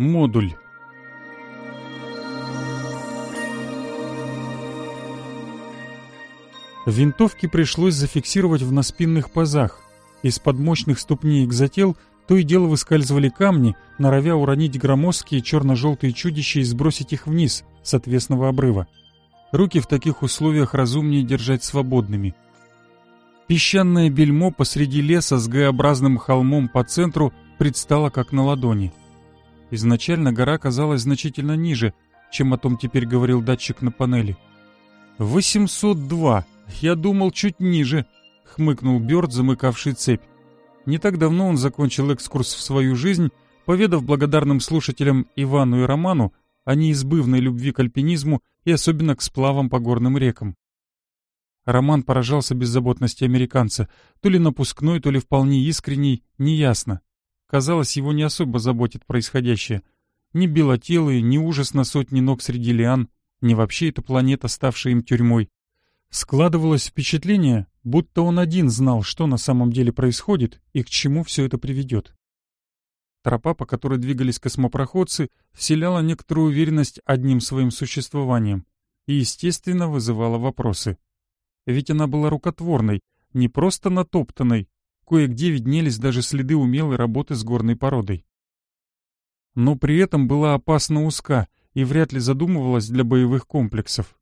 Модуль. Винтовки пришлось зафиксировать в наспинных пазах. Из-под мощных ступней экзотел то и дело выскальзывали камни, норовя уронить громоздкие черно-желтые чудища и сбросить их вниз с отвесного обрыва. Руки в таких условиях разумнее держать свободными. Песчаное бельмо посреди леса с Г-образным холмом по центру предстало как на ладони — Изначально гора казалась значительно ниже, чем о том теперь говорил датчик на панели. «802! Я думал, чуть ниже!» — хмыкнул Бёрд, замыкавший цепь. Не так давно он закончил экскурс в свою жизнь, поведав благодарным слушателям Ивану и Роману о неизбывной любви к альпинизму и особенно к сплавам по горным рекам. Роман поражался беззаботности американца, то ли напускной, то ли вполне искренней, неясно. Казалось, его не особо заботит происходящее. Ни белотелые, ни ужас на сотни ног среди лиан, ни вообще эта планета, ставшая им тюрьмой. Складывалось впечатление, будто он один знал, что на самом деле происходит и к чему все это приведет. Тропа, по которой двигались космопроходцы, вселяла некоторую уверенность одним своим существованием и, естественно, вызывала вопросы. Ведь она была рукотворной, не просто натоптанной, кое-где виднелись даже следы умелой работы с горной породой. Но при этом была опасно узка и вряд ли задумывалась для боевых комплексов.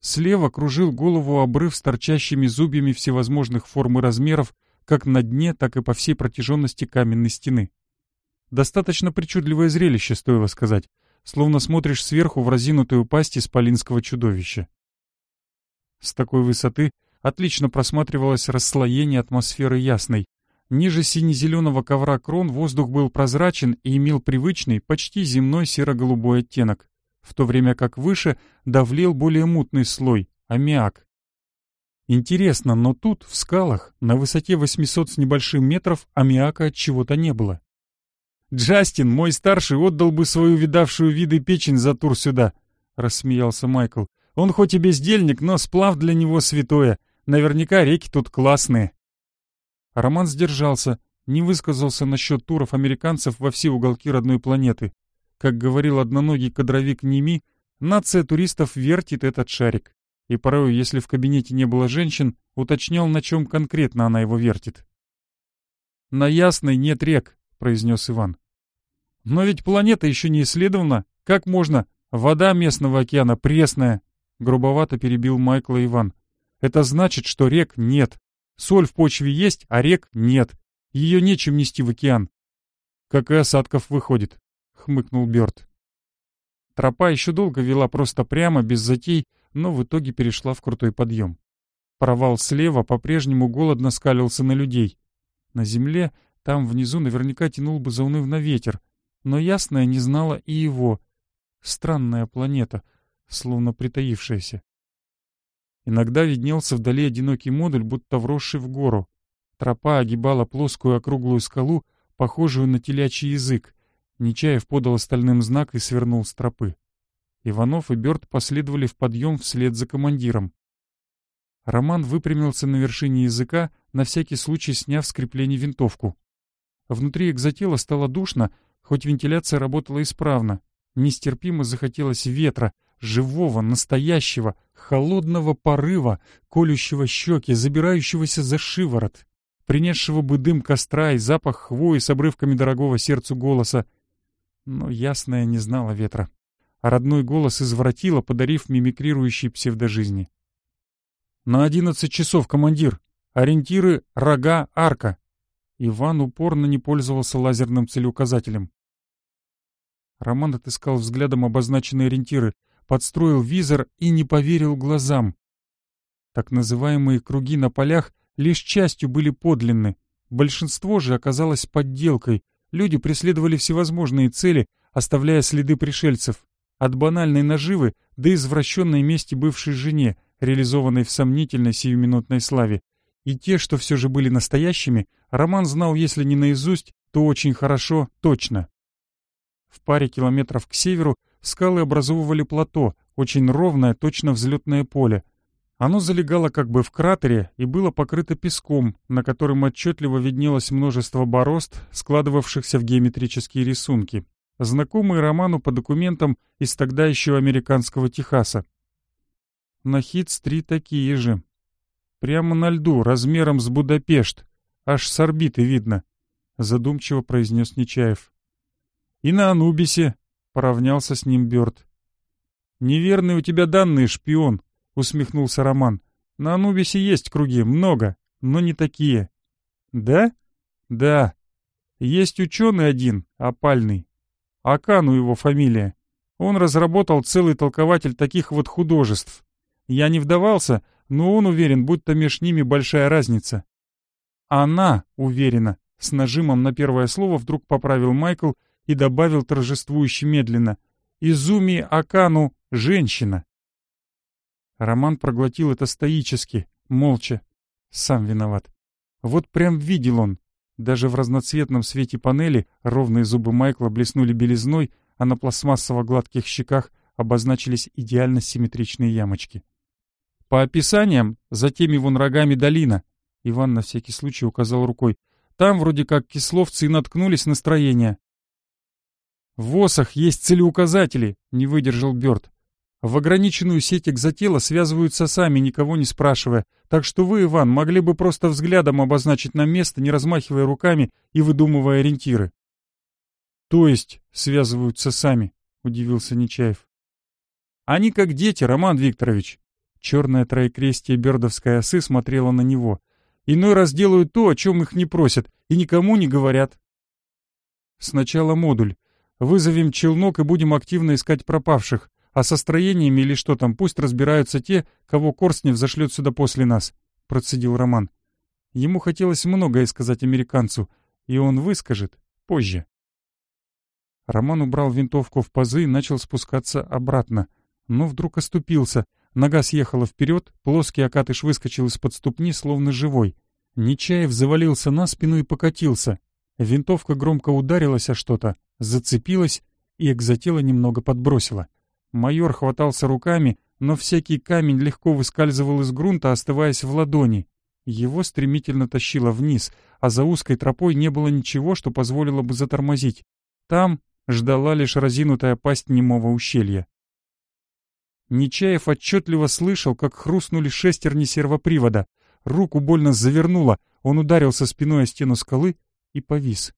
Слева кружил голову обрыв с торчащими зубьями всевозможных форм и размеров, как на дне, так и по всей протяженности каменной стены. Достаточно причудливое зрелище, стоило сказать, словно смотришь сверху в разинутую пасть исполинского чудовища. С такой высоты отлично просматривалось расслоение атмосферы ясной. Ниже сине-зеленого ковра крон воздух был прозрачен и имел привычный, почти земной серо-голубой оттенок, в то время как выше давлел более мутный слой — аммиак. Интересно, но тут, в скалах, на высоте 800 с небольшим метров, аммиака от чего-то не было. «Джастин, мой старший, отдал бы свою видавшую виды печень за тур сюда», — рассмеялся Майкл. «Он хоть и бездельник, но сплав для него святое. Наверняка реки тут классные». Роман сдержался, не высказался насчет туров американцев во все уголки родной планеты. Как говорил одноногий кадровик Ними, нация туристов вертит этот шарик. И порой, если в кабинете не было женщин, уточнял, на чем конкретно она его вертит. «На Ясной нет рек», — произнес Иван. «Но ведь планета еще не исследована. Как можно? Вода местного океана пресная», — грубовато перебил Майкла Иван. Это значит, что рек нет. Соль в почве есть, а рек нет. Ее нечем нести в океан. Как и осадков выходит, хмыкнул Бёрд. Тропа еще долго вела просто прямо, без затей, но в итоге перешла в крутой подъем. Провал слева по-прежнему голодно скалился на людей. На земле там внизу наверняка тянул бы заунывно ветер, но ясное не знала и его. Странная планета, словно притаившаяся. Иногда виднелся вдали одинокий модуль, будто вросший в гору. Тропа огибала плоскую округлую скалу, похожую на телячий язык. Нечаев подал остальным знак и свернул с тропы. Иванов и Бёрд последовали в подъем вслед за командиром. Роман выпрямился на вершине языка, на всякий случай сняв с крепления винтовку. Внутри экзотела стало душно, хоть вентиляция работала исправно. Нестерпимо захотелось ветра — живого, настоящего, холодного порыва, колющего щеки, забирающегося за шиворот, принесшего бы дым костра и запах хвои с обрывками дорогого сердцу голоса. Но ясная не знала ветра, а родной голос извратила, подарив мимикрирующей псевдожизни. «На одиннадцать часов, командир! Ориентиры — рога, арка!» Иван упорно не пользовался лазерным целеуказателем. Роман отыскал взглядом обозначенные ориентиры — подстроил визор и не поверил глазам. Так называемые круги на полях лишь частью были подлинны, большинство же оказалось подделкой, люди преследовали всевозможные цели, оставляя следы пришельцев, от банальной наживы до извращенной мести бывшей жене, реализованной в сомнительной сиюминутной славе. И те, что все же были настоящими, Роман знал, если не наизусть, то очень хорошо, точно. В паре километров к северу скалы образовывали плато, очень ровное, точно взлетное поле. Оно залегало как бы в кратере и было покрыто песком, на котором отчетливо виднелось множество борозд, складывавшихся в геометрические рисунки, знакомые Роману по документам из тогда еще американского Техаса. На Хитс три такие же. Прямо на льду, размером с Будапешт. Аж с орбиты видно, — задумчиво произнес Нечаев. И на Анубисе, — поравнялся с ним Бёрд. «Неверный у тебя данные, шпион», — усмехнулся Роман. «На Анубисе есть круги, много, но не такие». «Да?» «Да. Есть ученый один, опальный. Акану его фамилия. Он разработал целый толкователь таких вот художеств. Я не вдавался, но он уверен, будто меж ними большая разница». «Она уверена», — с нажимом на первое слово вдруг поправил Майкл — и добавил торжествующе медленно «Изуми Акану — женщина!» Роман проглотил это стоически, молча. Сам виноват. Вот прям видел он. Даже в разноцветном свете панели ровные зубы Майкла блеснули белизной, а на пластмассово-гладких щеках обозначились идеально симметричные ямочки. По описаниям, за теми вон рогами долина. Иван на всякий случай указал рукой. Там вроде как кисловцы и наткнулись на строение. В ОСах есть целеуказатели, не выдержал Бёрд. В ограниченную сеть экзотела связываются сами, никого не спрашивая. Так что вы, Иван, могли бы просто взглядом обозначить нам место, не размахивая руками и выдумывая ориентиры. То есть связываются сами, удивился Нечаев. Они как дети, Роман Викторович. Черное троекрестие бердовской осы смотрело на него. Иной раз делают то, о чем их не просят, и никому не говорят. Сначала модуль. Вызовем челнок и будем активно искать пропавших, а со строениями или что там пусть разбираются те, кого Корснев зашлет сюда после нас», — процедил Роман. Ему хотелось многое сказать американцу, и он выскажет позже. Роман убрал винтовку в пазы и начал спускаться обратно, но вдруг оступился. Нога съехала вперед, плоский окатыш выскочил из-под ступни, словно живой. Нечаев завалился на спину и покатился. Винтовка громко ударилась о что-то, зацепилась и экзотела немного подбросила. Майор хватался руками, но всякий камень легко выскальзывал из грунта, остываясь в ладони. Его стремительно тащило вниз, а за узкой тропой не было ничего, что позволило бы затормозить. Там ждала лишь разинутая пасть немого ущелья. Нечаев отчетливо слышал, как хрустнули шестерни сервопривода. Руку больно завернуло, он ударился спиной о стену скалы, и повис.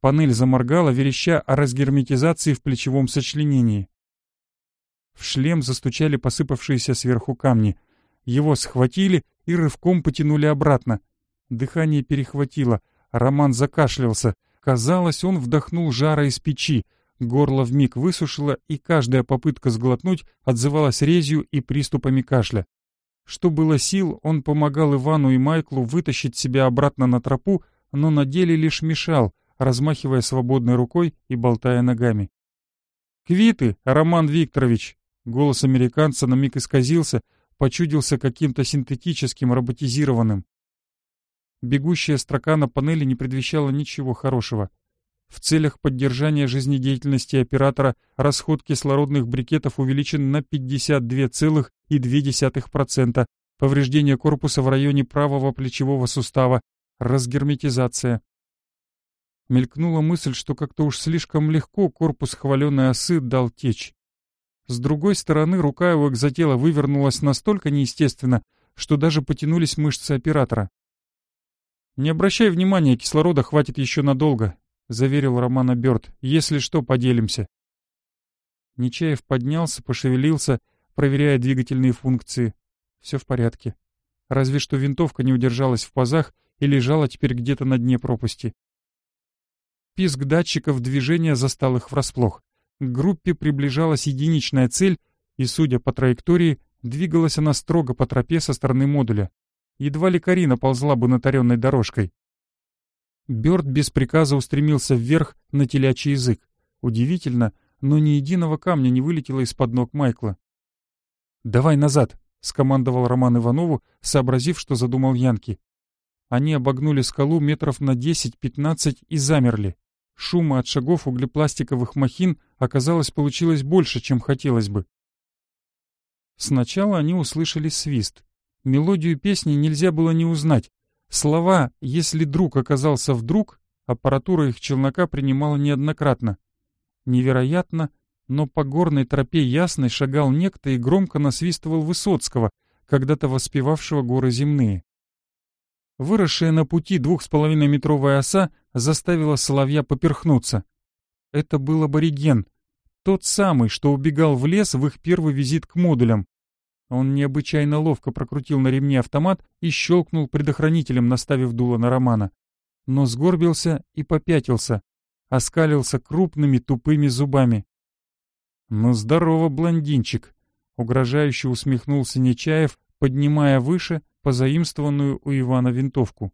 Панель заморгала, вереща о разгерметизации в плечевом сочленении. В шлем застучали посыпавшиеся сверху камни. Его схватили и рывком потянули обратно. Дыхание перехватило. Роман закашлялся. Казалось, он вдохнул жара из печи. Горло вмиг высушило, и каждая попытка сглотнуть отзывалась резью и приступами кашля. Что было сил, он помогал Ивану и Майклу вытащить себя обратно на тропу, но на деле лишь мешал, размахивая свободной рукой и болтая ногами. «Квиты, Роман Викторович!» Голос американца на миг исказился, почудился каким-то синтетическим, роботизированным. Бегущая строка на панели не предвещала ничего хорошего. В целях поддержания жизнедеятельности оператора расход кислородных брикетов увеличен на 52,2%, повреждение корпуса в районе правого плечевого сустава разгерметизация. Мелькнула мысль, что как-то уж слишком легко корпус хваленой осы дал течь. С другой стороны, рука его экзотела вывернулась настолько неестественно, что даже потянулись мышцы оператора. «Не обращай внимания, кислорода хватит еще надолго», — заверил Романа Аберт. «Если что, поделимся». Нечаев поднялся, пошевелился, проверяя двигательные функции. Все в порядке. Разве что винтовка не удержалась в пазах, и лежала теперь где-то на дне пропасти. Писк датчиков движения застал их врасплох. К группе приближалась единичная цель, и, судя по траектории, двигалась она строго по тропе со стороны модуля. Едва ли Карина ползла бы натаренной дорожкой. Бёрд без приказа устремился вверх на телячий язык. Удивительно, но ни единого камня не вылетело из-под ног Майкла. «Давай назад!» — скомандовал Роман Иванову, сообразив, что задумал Янки. Они обогнули скалу метров на 10-15 и замерли. Шума от шагов углепластиковых махин оказалось получилось больше, чем хотелось бы. Сначала они услышали свист. Мелодию песни нельзя было не узнать. Слова «если друг оказался вдруг» аппаратура их челнока принимала неоднократно. Невероятно, но по горной тропе ясной шагал некто и громко насвистывал Высоцкого, когда-то воспевавшего горы земные. Выросшая на пути двух с половиной метровая оса заставила соловья поперхнуться. Это был абориген, тот самый, что убегал в лес в их первый визит к модулям. Он необычайно ловко прокрутил на ремне автомат и щелкнул предохранителем, наставив дуло на Романа. Но сгорбился и попятился, оскалился крупными тупыми зубами. «Ну здорово, блондинчик!» — угрожающе усмехнулся Нечаев, поднимая выше — позаимствованную у Ивана винтовку.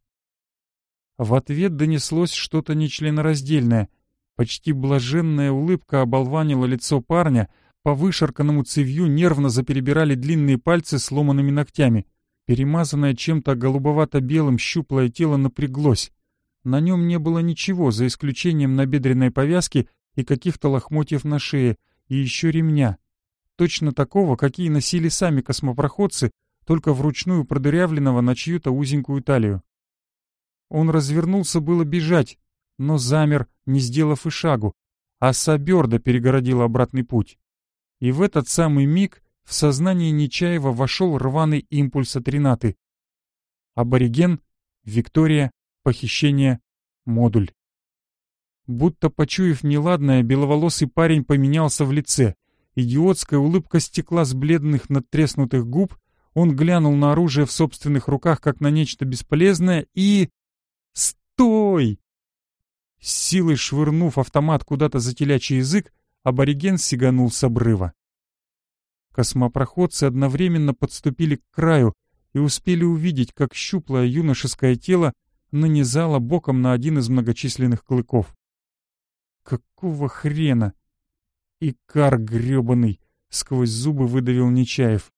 В ответ донеслось что-то нечленораздельное. Почти блаженная улыбка оболванила лицо парня, по вышарканному цевью нервно заперебирали длинные пальцы сломанными ногтями. Перемазанное чем-то голубовато-белым щуплое тело напряглось. На нем не было ничего, за исключением набедренной повязки и каких-то лохмотьев на шее, и еще ремня. Точно такого, какие носили сами космопроходцы, только вручную продырявленного на чью-то узенькую талию. Он развернулся было бежать, но замер, не сделав и шагу, а Саберда перегородила обратный путь. И в этот самый миг в сознание Нечаева вошел рваный импульс от Абориген, Виктория, похищение, модуль. Будто почуяв неладное, беловолосый парень поменялся в лице. Идиотская улыбка стекла с бледных надтреснутых губ — он глянул на оружие в собственных руках, как на нечто бесполезное, и... «Стой!» С силой швырнув автомат куда-то за телячий язык, абориген сиганул с обрыва. Космопроходцы одновременно подступили к краю и успели увидеть, как щуплое юношеское тело нанизало боком на один из многочисленных клыков. «Какого хрена?» «Икар грёбаный!» — сквозь зубы выдавил Нечаев.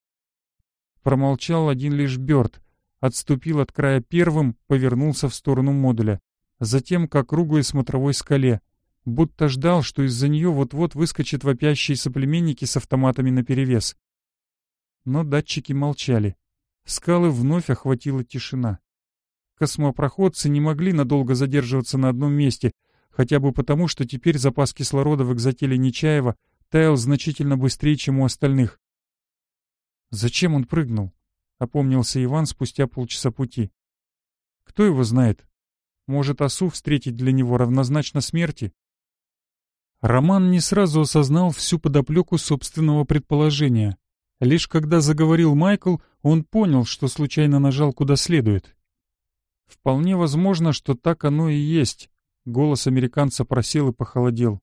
Промолчал один лишь Бёрд. Отступил от края первым, повернулся в сторону модуля. Затем к округлой смотровой скале. Будто ждал, что из-за нее вот-вот выскочат вопящие соплеменники с автоматами наперевес. Но датчики молчали. Скалы вновь охватила тишина. Космопроходцы не могли надолго задерживаться на одном месте, хотя бы потому, что теперь запас кислорода в экзотеле Нечаева таял значительно быстрее, чем у остальных. Зачем он прыгнул? Опомнился Иван спустя полчаса пути. Кто его знает? Может, осу встретить для него равнозначно смерти? Роман не сразу осознал всю подоплеку собственного предположения. Лишь когда заговорил Майкл, он понял, что случайно нажал куда следует. Вполне возможно, что так оно и есть. Голос американца просел и похолодел.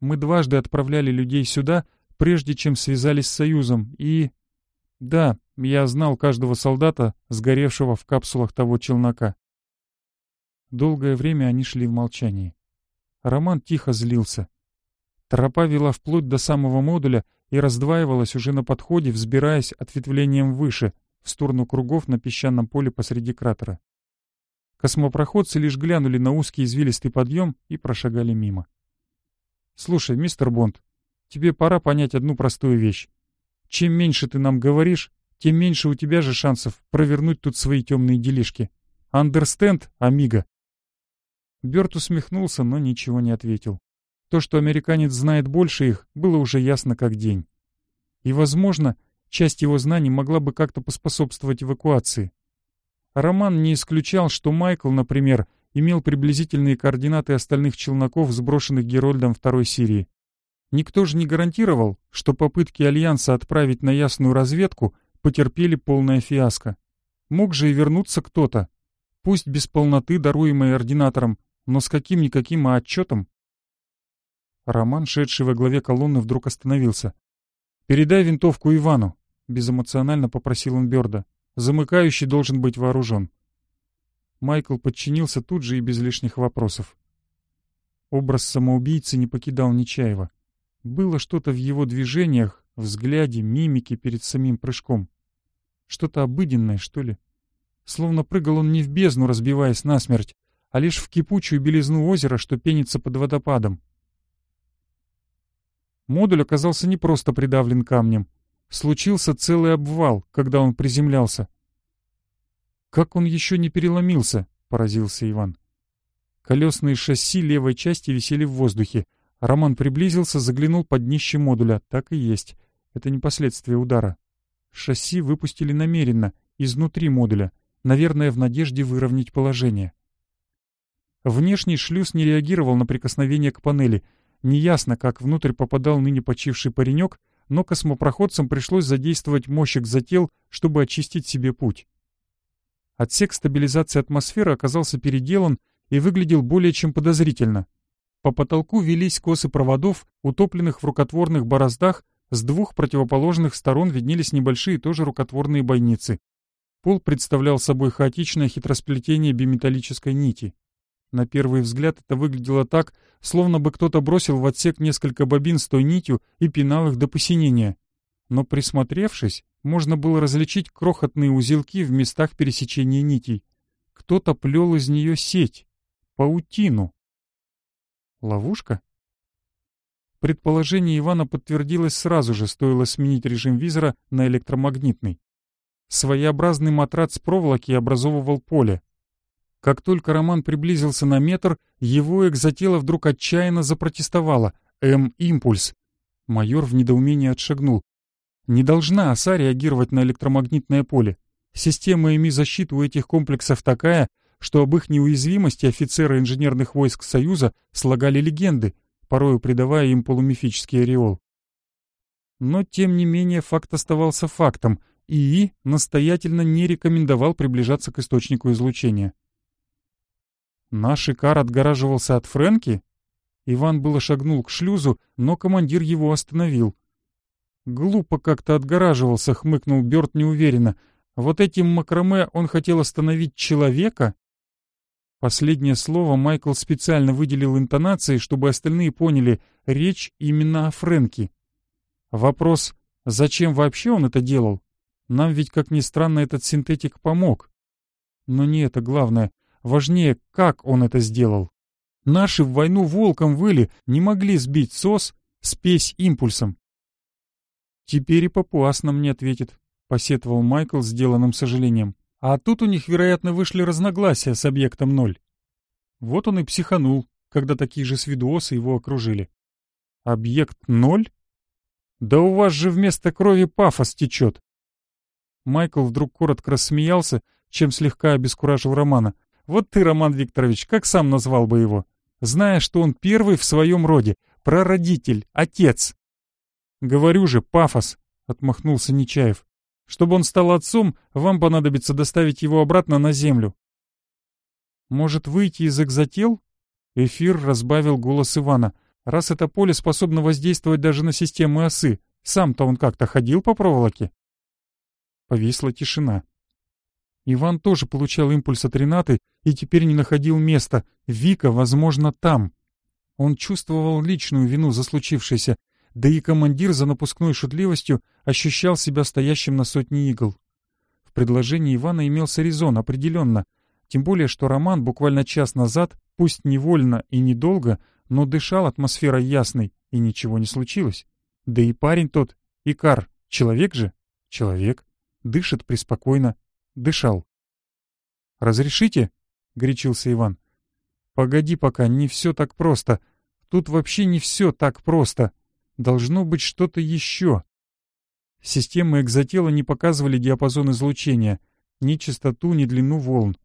Мы дважды отправляли людей сюда, прежде чем связались с Союзом, и... Да, я знал каждого солдата, сгоревшего в капсулах того челнока. Долгое время они шли в молчании. Роман тихо злился. Тропа вела вплоть до самого модуля и раздваивалась уже на подходе, взбираясь ответвлением выше, в сторону кругов на песчаном поле посреди кратера. Космопроходцы лишь глянули на узкий извилистый подъем и прошагали мимо. «Слушай, мистер Бонд, тебе пора понять одну простую вещь. Чем меньше ты нам говоришь, тем меньше у тебя же шансов провернуть тут свои темные делишки. Андерстенд, амиго?» Берт усмехнулся, но ничего не ответил. То, что американец знает больше их, было уже ясно как день. И, возможно, часть его знаний могла бы как-то поспособствовать эвакуации. Роман не исключал, что Майкл, например, имел приблизительные координаты остальных челноков, сброшенных Герольдом второй Сирии. Никто же не гарантировал, что попытки Альянса отправить на ясную разведку потерпели полное фиаско. Мог же и вернуться кто-то, пусть без полноты, даруемой ординатором, но с каким-никаким отчетом. Роман, шедший во главе колонны, вдруг остановился. «Передай винтовку Ивану», — безэмоционально попросил он Бёрда. «Замыкающий должен быть вооружен». Майкл подчинился тут же и без лишних вопросов. Образ самоубийцы не покидал Нечаева. Было что-то в его движениях, взгляде, мимике перед самим прыжком. Что-то обыденное, что ли. Словно прыгал он не в бездну, разбиваясь насмерть, а лишь в кипучую белизну озера, что пенится под водопадом. Модуль оказался не просто придавлен камнем. Случился целый обвал, когда он приземлялся. «Как он еще не переломился?» — поразился Иван. Колесные шасси левой части висели в воздухе — Роман приблизился, заглянул под днище модуля. Так и есть. Это не последствия удара. Шасси выпустили намеренно, изнутри модуля, наверное, в надежде выровнять положение. Внешний шлюз не реагировал на прикосновение к панели. Неясно, как внутрь попадал ныне почивший паренек, но космопроходцам пришлось задействовать мощик зател, чтобы очистить себе путь. Отсек стабилизации атмосферы оказался переделан и выглядел более чем подозрительно — по потолку велись косы проводов, утопленных в рукотворных бороздах, с двух противоположных сторон виднелись небольшие тоже рукотворные бойницы. Пол представлял собой хаотичное хитросплетение биметаллической нити. На первый взгляд это выглядело так, словно бы кто-то бросил в отсек несколько бобин с той нитью и пинал их до посинения. Но присмотревшись, можно было различить крохотные узелки в местах пересечения нитей. Кто-то плел из нее сеть, паутину. Ловушка? Предположение Ивана подтвердилось сразу же, стоило сменить режим визора на электромагнитный. Своеобразный матрац проволоки образовывал поле. Как только Роман приблизился на метр, его экзотело вдруг отчаянно запротестовало. «М-импульс». Майор в недоумении отшагнул. Не должна оса реагировать на электромагнитное поле. Система ими защиты у этих комплексов такая, что об их неуязвимости офицеры инженерных войск Союза слагали легенды, порою придавая им полумифический ореол. Но, тем не менее, факт оставался фактом, и ИИ настоятельно не рекомендовал приближаться к источнику излучения. Наш Икар отгораживался от Фрэнки? Иван было шагнул к шлюзу, но командир его остановил. «Глупо как-то отгораживался», — хмыкнул Бёрд неуверенно. «Вот этим Макроме он хотел остановить человека?» Последнее слово Майкл специально выделил интонацией, чтобы остальные поняли, речь именно о Фрэнке. Вопрос, зачем вообще он это делал? Нам ведь, как ни странно, этот синтетик помог. Но не это главное. Важнее, как он это сделал. Наши в войну волком выли, не могли сбить сос, спесь импульсом. Теперь и папуас нам не ответит, — посетовал Майкл с деланным сожалением. А тут у них, вероятно, вышли разногласия с объектом ноль. Вот он и психанул, когда такие же свидуосы его окружили. Объект ноль? Да у вас же вместо крови пафос течет. Майкл вдруг коротко рассмеялся, чем слегка обескуражил Романа. Вот ты, Роман Викторович, как сам назвал бы его? Зная, что он первый в своем роде, прародитель, отец. Говорю же, пафос, отмахнулся Нечаев. Чтобы он стал отцом, вам понадобится доставить его обратно на Землю». «Может, выйти из экзотел?» Эфир разбавил голос Ивана. «Раз это поле способно воздействовать даже на системы осы, сам-то он как-то ходил по проволоке?» Повисла тишина. Иван тоже получал импульс от Ренаты и теперь не находил места. Вика, возможно, там. Он чувствовал личную вину за случившееся, да и командир за напускной шутливостью ощущал себя стоящим на сотне игл. В предложении Ивана имелся резон, определенно, тем более, что Роман буквально час назад, пусть невольно и недолго, но дышал атмосферой ясной, и ничего не случилось. Да и парень тот, Икар, человек же? Человек. Дышит преспокойно. Дышал. «Разрешите?» — горячился Иван. «Погоди пока, не все так просто. Тут вообще не все так просто», Должно быть что-то еще. Системы экзотела не показывали диапазон излучения, ни частоту, ни длину волн.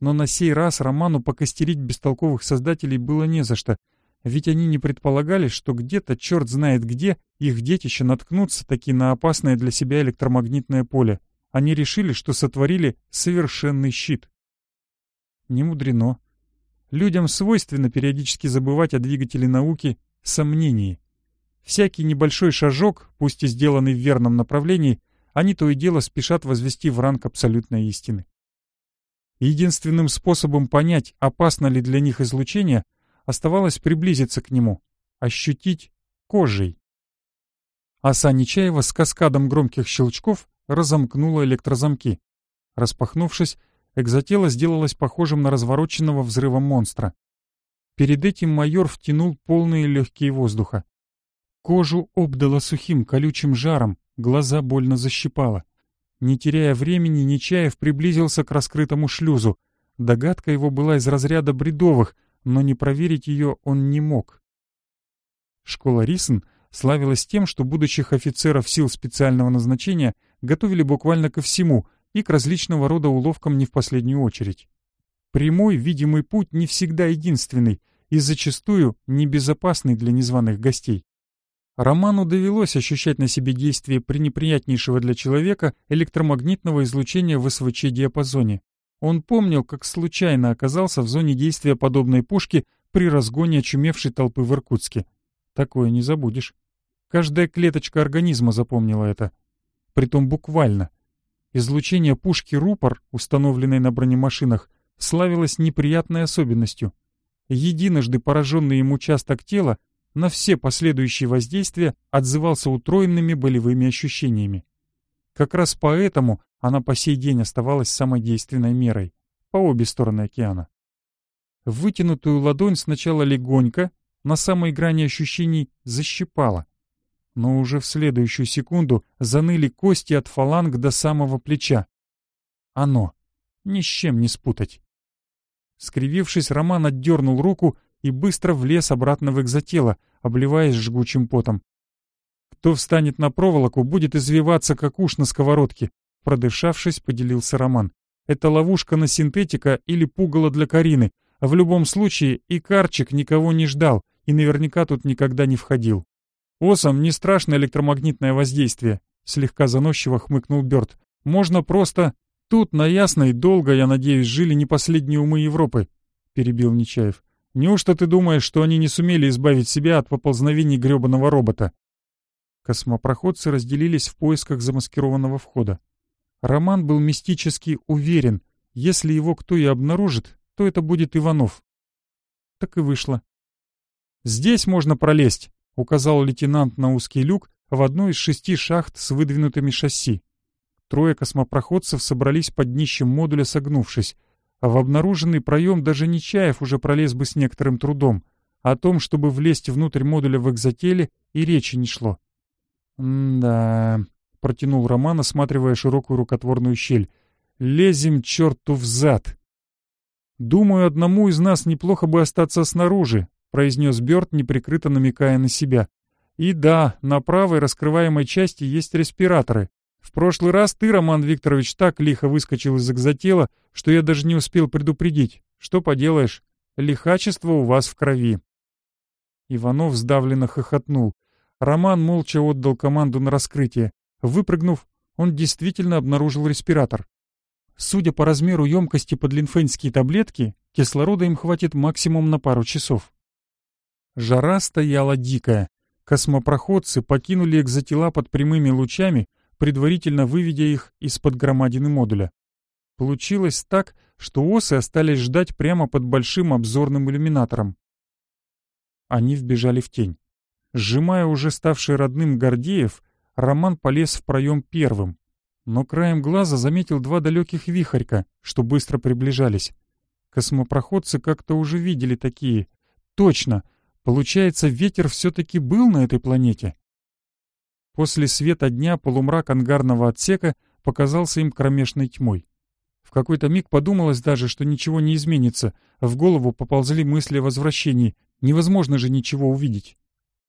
Но на сей раз Роману покостерить бестолковых создателей было не за что, ведь они не предполагали, что где-то, черт знает где, их детище наткнутся таки на опасное для себя электромагнитное поле. Они решили, что сотворили совершенный щит. Не мудрено. Людям свойственно периодически забывать о двигателе науки сомнений. Всякий небольшой шажок, пусть и сделанный в верном направлении, они то и дело спешат возвести в ранг абсолютной истины. Единственным способом понять, опасно ли для них излучение, оставалось приблизиться к нему, ощутить кожей. Оса Нечаева с каскадом громких щелчков разомкнула электрозамки. Распахнувшись, экзотело сделалось похожим на развороченного взрывом монстра. Перед этим майор втянул полные легкие воздуха. Кожу обдало сухим, колючим жаром, глаза больно защипало. Не теряя времени, Нечаев приблизился к раскрытому шлюзу. Догадка его была из разряда бредовых, но не проверить ее он не мог. Школа Рисон славилась тем, что будущих офицеров сил специального назначения готовили буквально ко всему и к различного рода уловкам не в последнюю очередь. Прямой, видимый путь не всегда единственный и зачастую небезопасный для незваных гостей. Роману довелось ощущать на себе действие пренеприятнейшего для человека электромагнитного излучения в СВЧ-диапазоне. Он помнил, как случайно оказался в зоне действия подобной пушки при разгоне очумевшей толпы в Иркутске. Такое не забудешь. Каждая клеточка организма запомнила это. Притом буквально. Излучение пушки «Рупор», установленной на бронемашинах, славилось неприятной особенностью. Единожды пораженный им участок тела на все последующие воздействия отзывался утроенными болевыми ощущениями. Как раз поэтому она по сей день оставалась самодейственной мерой по обе стороны океана. Вытянутую ладонь сначала легонько, на самой грани ощущений, защипала, но уже в следующую секунду заныли кости от фаланг до самого плеча. Оно. Ни с чем не спутать. Скривившись, Роман отдернул руку и быстро влез обратно в экзотело, обливаясь жгучим потом. Кто встанет на проволоку, будет извиваться, как уж на сковородке. Продышавшись, поделился Роман. Это ловушка на синтетика или пугало для Карины. В любом случае, и Карчик никого не ждал, и наверняка тут никогда не входил. Осом не страшно электромагнитное воздействие, слегка заносчиво хмыкнул Бёрд. Можно просто... Тут на ясной долго, я надеюсь, жили не последние умы Европы, перебил Нечаев. Неужто ты думаешь, что они не сумели избавить себя от поползновений грёбаного робота? Космопроходцы разделились в поисках замаскированного входа. Роман был мистически уверен, если его кто и обнаружит, то это будет Иванов. Так и вышло. «Здесь можно пролезть», — указал лейтенант на узкий люк в одну из шести шахт с выдвинутыми шасси. Трое космопроходцев собрались под днищем модуля, согнувшись. А в обнаруженный проем даже Нечаев уже пролез бы с некоторым трудом. О том, чтобы влезть внутрь модуля в экзотеле, и речи не шло. «Да...» — протянул Роман, осматривая широкую рукотворную щель. «Лезем черту в зад!» «Думаю, одному из нас неплохо бы остаться снаружи», — произнес Бёрд, неприкрыто намекая на себя. «И да, на правой раскрываемой части есть респираторы. В прошлый раз ты, Роман Викторович, так лихо выскочил из экзотела, что я даже не успел предупредить. Что поделаешь, лихачество у вас в крови». Иванов сдавленно хохотнул. Роман молча отдал команду на раскрытие. Выпрыгнув, он действительно обнаружил респиратор. Судя по размеру емкости под линфенские таблетки, кислорода им хватит максимум на пару часов. Жара стояла дикая. Космопроходцы покинули экзотела под прямыми лучами, предварительно выведя их из-под громадины модуля. Получилось так, что осы остались ждать прямо под большим обзорным иллюминатором. Они вбежали в тень. Сжимая уже ставший родным Гордеев, Роман полез в проем первым, но краем глаза заметил два далеких вихарька, что быстро приближались. Космопроходцы как-то уже видели такие. Точно! Получается, ветер все-таки был на этой планете. После света дня полумрак ангарного отсека показался им кромешной тьмой. В какой-то миг подумалось даже, что ничего не изменится. В голову поползли мысли о возвращении. Невозможно же ничего увидеть.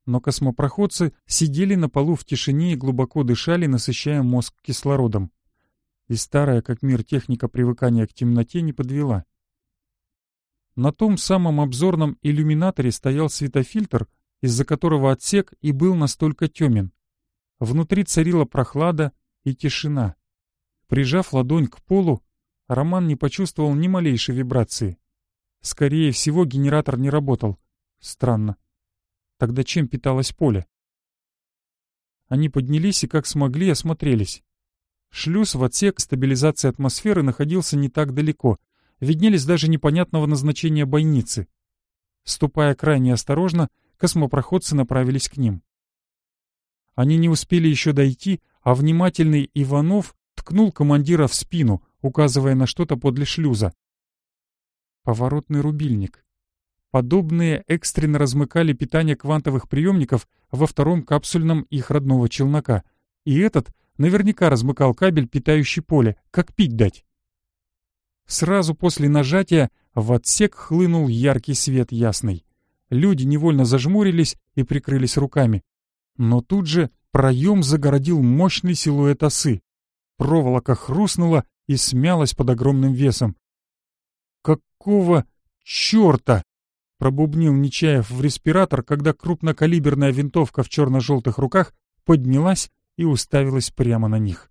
Но космопроходцы сидели на полу в тишине и глубоко дышали, насыщая мозг кислородом. И старая, как мир, техника привыкания к темноте не подвела. На том самом обзорном иллюминаторе стоял светофильтр, из-за которого отсек и был настолько темен. Внутри царила прохлада и тишина. Прижав ладонь к полу, Роман не почувствовал ни малейшей вибрации. Скорее всего, генератор не работал. Странно. Тогда чем питалось поле? Они поднялись и как смогли осмотрелись. Шлюз в отсек стабилизации атмосферы находился не так далеко. Виднелись даже непонятного назначения бойницы. Ступая крайне осторожно, космопроходцы направились к ним. Они не успели еще дойти, а внимательный Иванов ткнул командира в спину, указывая на что-то подле шлюза. Поворотный рубильник. Подобные экстренно размыкали питание квантовых приемников во втором капсульном их родного челнока. И этот наверняка размыкал кабель, питающий поле, как пить дать. Сразу после нажатия в отсек хлынул яркий свет ясный. Люди невольно зажмурились и прикрылись руками но тут же проем загородил мощный силуэт осы. Проволока хрустнула и смялась под огромным весом. «Какого черта?» — пробубнил Нечаев в респиратор, когда крупнокалиберная винтовка в черно-желтых руках поднялась и уставилась прямо на них.